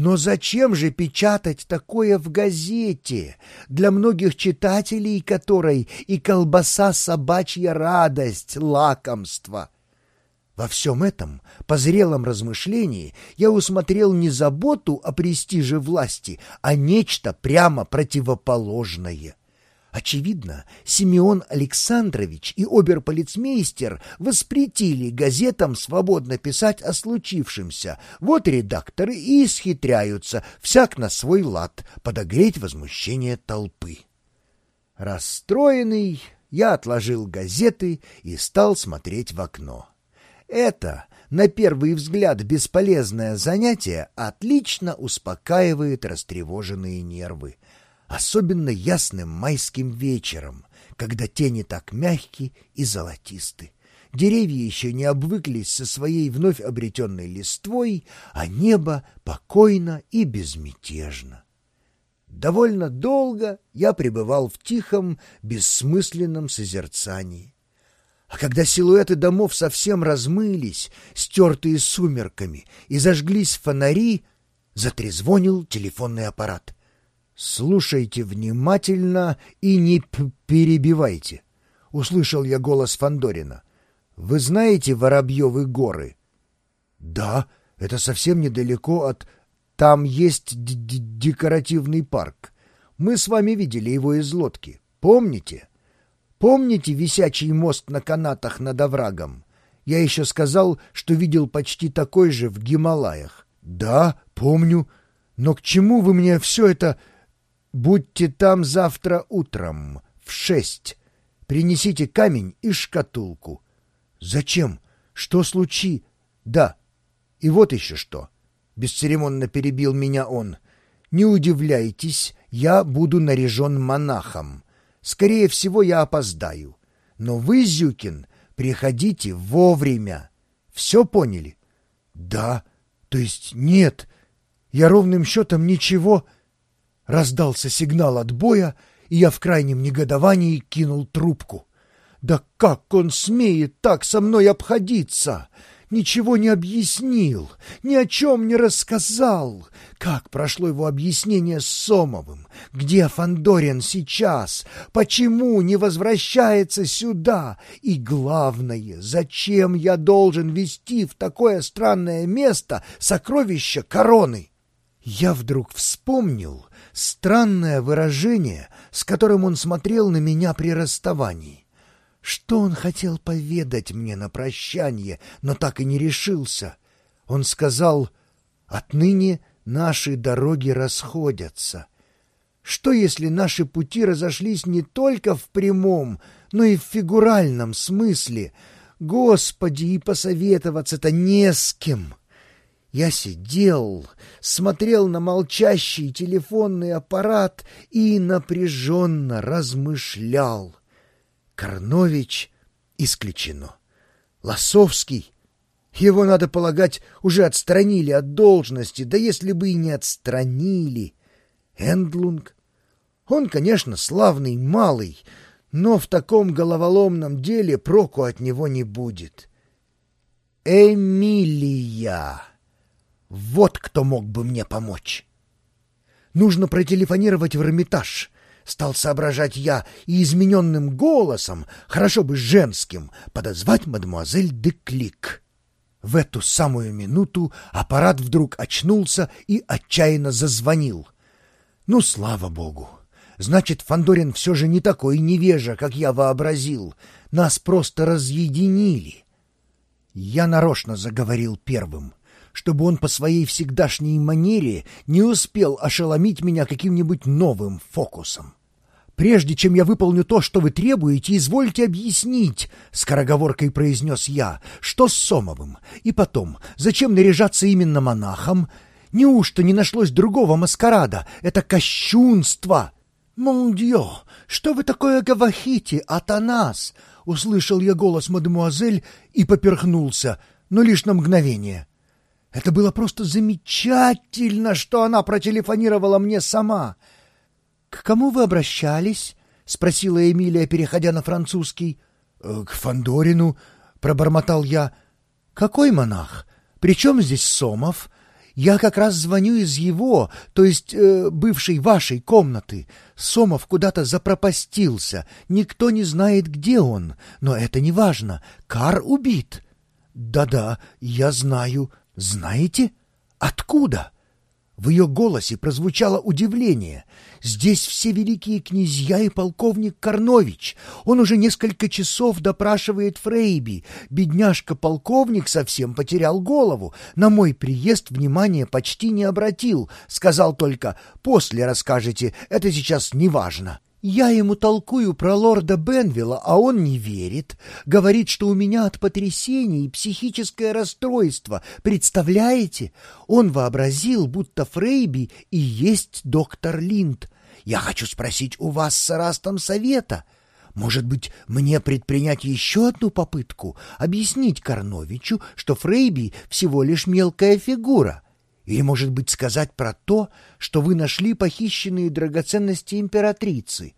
Но зачем же печатать такое в газете, для многих читателей которой и колбаса собачья радость, лакомство? Во всем этом, по зрелом размышлении, я усмотрел не заботу о престиже власти, а нечто прямо противоположное. Очевидно, Симеон Александрович и оберполицмейстер воспретили газетам свободно писать о случившемся. Вот редакторы и исхитряются, всяк на свой лад, подогреть возмущение толпы. Расстроенный, я отложил газеты и стал смотреть в окно. Это, на первый взгляд, бесполезное занятие отлично успокаивает растревоженные нервы особенно ясным майским вечером, когда тени так мягкие и золотисты. Деревья еще не обвыклись со своей вновь обретенной листвой, а небо покойно и безмятежно. Довольно долго я пребывал в тихом, бессмысленном созерцании. А когда силуэты домов совсем размылись, стертые сумерками, и зажглись фонари, затрезвонил телефонный аппарат — «Слушайте внимательно и не перебивайте», — услышал я голос Фандорина. «Вы знаете Воробьевы горы?» «Да, это совсем недалеко от... Там есть декоративный парк. Мы с вами видели его из лодки. Помните? Помните висячий мост на канатах над оврагом? Я еще сказал, что видел почти такой же в Гималаях. Да, помню. Но к чему вы мне все это Будьте там завтра утром, в шесть. Принесите камень и шкатулку. Зачем? Что случи? Да. И вот еще что. Бесцеремонно перебил меня он. Не удивляйтесь, я буду наряжен монахом. Скорее всего, я опоздаю. Но вы, Зюкин, приходите вовремя. Все поняли? Да. То есть нет. Я ровным счетом ничего... Раздался сигнал отбоя, и я в крайнем негодовании кинул трубку. Да как он смеет так со мной обходиться? Ничего не объяснил, ни о чем не рассказал. Как прошло его объяснение с Сомовым? Где Фандорин сейчас? Почему не возвращается сюда? И главное, зачем я должен вести в такое странное место сокровища короны? Я вдруг вспомнил, странное выражение, с которым он смотрел на меня при расставании. Что он хотел поведать мне на прощание, но так и не решился? Он сказал, «Отныне наши дороги расходятся». Что, если наши пути разошлись не только в прямом, но и в фигуральном смысле? Господи, и посоветоваться-то не с кем!» Я сидел, смотрел на молчащий телефонный аппарат и напряженно размышлял. Корнович исключено. Лосовский, его, надо полагать, уже отстранили от должности, да если бы и не отстранили. Эндлунг, он, конечно, славный малый, но в таком головоломном деле проку от него не будет. Эмилия! Вот кто мог бы мне помочь. Нужно протелефонировать в Эрмитаж. Стал соображать я и измененным голосом, хорошо бы женским, подозвать мадемуазель де Клик. В эту самую минуту аппарат вдруг очнулся и отчаянно зазвонил. Ну, слава богу! Значит, Фандорин все же не такой невежа, как я вообразил. Нас просто разъединили. Я нарочно заговорил первым — чтобы он по своей всегдашней манере не успел ошеломить меня каким-нибудь новым фокусом. «Прежде чем я выполню то, что вы требуете, извольте объяснить», — скороговоркой произнес я, — «что с Сомовым? И потом, зачем наряжаться именно монахом? Неужто не нашлось другого маскарада? Это кощунство!» «Мон что вы такое говорите, Атанас?» — услышал я голос мадемуазель и поперхнулся, но лишь на мгновение. Это было просто замечательно, что она протелефонировала мне сама. — К кому вы обращались? — спросила Эмилия, переходя на французский. «Э, — К Фандорину, пробормотал я. — Какой монах? Причем здесь Сомов? Я как раз звоню из его, то есть э, бывшей вашей комнаты. Сомов куда-то запропастился, никто не знает, где он, но это не важно. Кар убит». «Да-да, я знаю. Знаете? Откуда?» В ее голосе прозвучало удивление. «Здесь все великие князья и полковник Корнович. Он уже несколько часов допрашивает Фрейби. Бедняжка-полковник совсем потерял голову. На мой приезд внимания почти не обратил. Сказал только «после расскажете, это сейчас не важно». Я ему толкую про лорда Бенвилла, а он не верит. Говорит, что у меня от потрясений психическое расстройство. Представляете? Он вообразил, будто Фрейби и есть доктор Линд. Я хочу спросить у вас с Растом совета. Может быть, мне предпринять еще одну попытку? Объяснить Корновичу, что Фрейби всего лишь мелкая фигура?» Или, может быть, сказать про то, что вы нашли похищенные драгоценности императрицы?